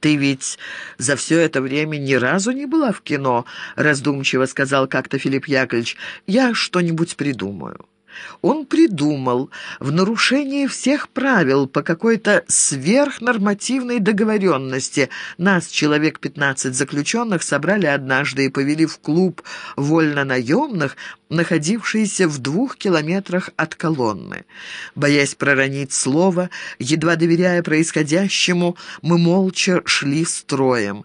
«Ты ведь за все это время ни разу не была в кино», — раздумчиво сказал как-то Филипп Яковлевич. «Я что-нибудь придумаю». Он придумал, в нарушении всех правил, по какой-то сверхнормативной договоренности, нас, человек 15 заключенных, собрали однажды и повели в клуб вольнонаемных, находившийся в двух километрах от колонны. Боясь проронить слово, едва доверяя происходящему, мы молча шли строем.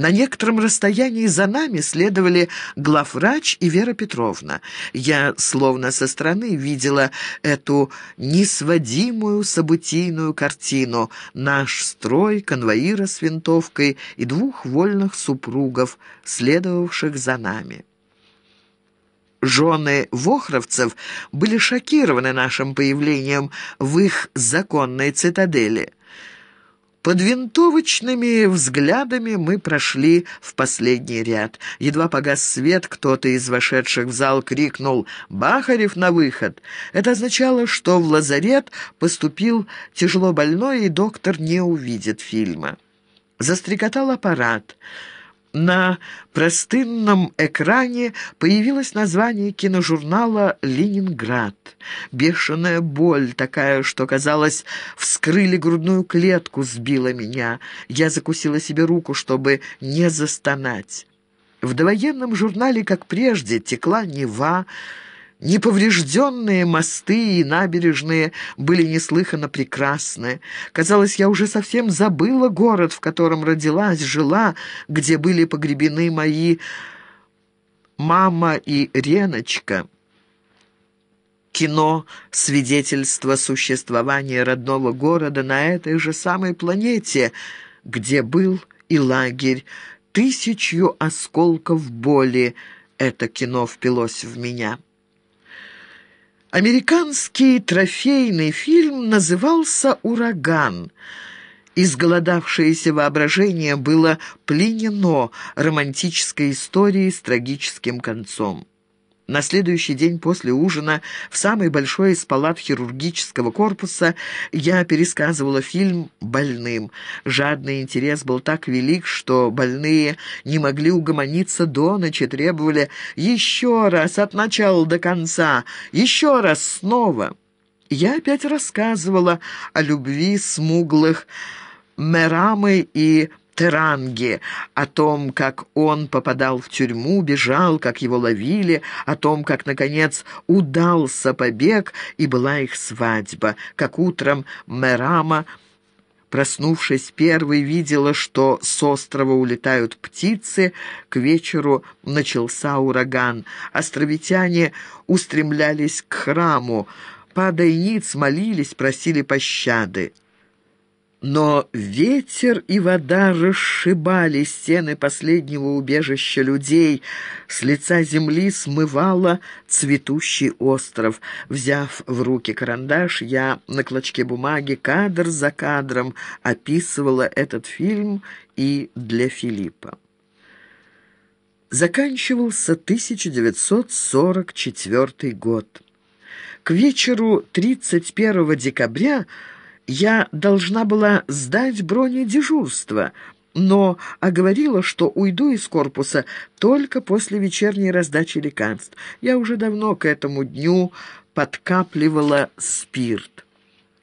На некотором расстоянии за нами следовали главврач и Вера Петровна. Я словно со стороны видела эту несводимую событийную картину. Наш строй, конвоира с винтовкой и двух вольных супругов, следовавших за нами. Жены вохровцев были шокированы нашим появлением в их законной цитадели – под винтовочными взглядами мы прошли в последний ряд. Едва погас свет, кто-то из вошедших в зал крикнул «Бахарев на выход!». Это означало, что в лазарет поступил тяжело больной, и доктор не увидит фильма. Застрекотал аппарат – на простынном экране появилось название киножурнала «Ленинград». Бешеная боль, такая, что, казалось, вскрыли грудную клетку, сбила меня. Я закусила себе руку, чтобы не застонать. В довоенном журнале, как прежде, текла Нева, Неповрежденные мосты и набережные были неслыханно прекрасны. Казалось, я уже совсем забыла город, в котором родилась, жила, где были погребены мои мама и Реночка. Кино — свидетельство существования родного города на этой же самой планете, где был и лагерь. Тысячью осколков боли это кино впилось в меня». Американский трофейный фильм назывался «Ураган». Изголодавшееся воображение было пленено романтической историей с трагическим концом. На следующий день после ужина в самой большой из палат хирургического корпуса я пересказывала фильм больным. Жадный интерес был так велик, что больные не могли угомониться до ночи, требовали «еще раз, от начала до конца, еще раз, снова». Я опять рассказывала о любви смуглых Мерамы и Теранге, о том, как он попадал в тюрьму, бежал, как его ловили, о том, как, наконец, удался побег, и была их свадьба, как утром Мерама, проснувшись первой, видела, что с острова улетают птицы, к вечеру начался ураган. Островитяне устремлялись к храму, падая ниц, молились, просили пощады. Но ветер и вода расшибали стены последнего убежища людей. С лица земли смывало цветущий остров. Взяв в руки карандаш, я на клочке бумаги кадр за кадром описывала этот фильм и для Филиппа. Заканчивался 1944 год. К вечеру 31 декабря я должна была сдать бронедежурство, но оговорила, что уйду из корпуса только после вечерней раздачи лекарств. Я уже давно к этому дню подкапливала спирт.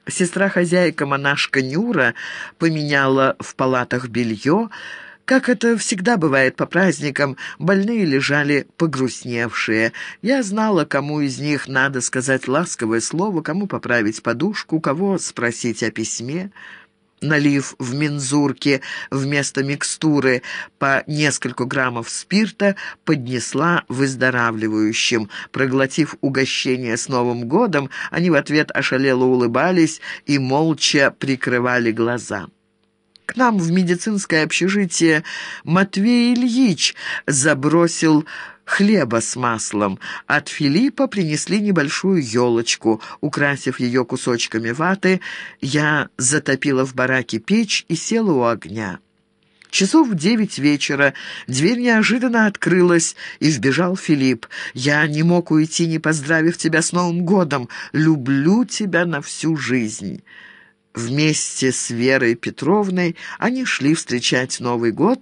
Сестра-хозяйка, монашка Нюра, поменяла в палатах белье, как это всегда бывает по праздникам, больные лежали погрустневшие. Я знала, кому из них надо сказать ласковое слово, кому поправить подушку, кого спросить о письме. Налив в мензурке вместо микстуры по несколько граммов спирта, поднесла выздоравливающим. Проглотив угощение с Новым годом, они в ответ ошалело улыбались и молча прикрывали глаза. К нам в медицинское общежитие Матвей Ильич забросил хлеба с маслом. От Филиппа принесли небольшую елочку. Украсив ее кусочками ваты, я затопила в бараке печь и села у огня. Часов в девять вечера дверь неожиданно открылась, и вбежал Филипп. «Я не мог уйти, не поздравив тебя с Новым годом. Люблю тебя на всю жизнь». Вместе с Верой Петровной они шли встречать Новый год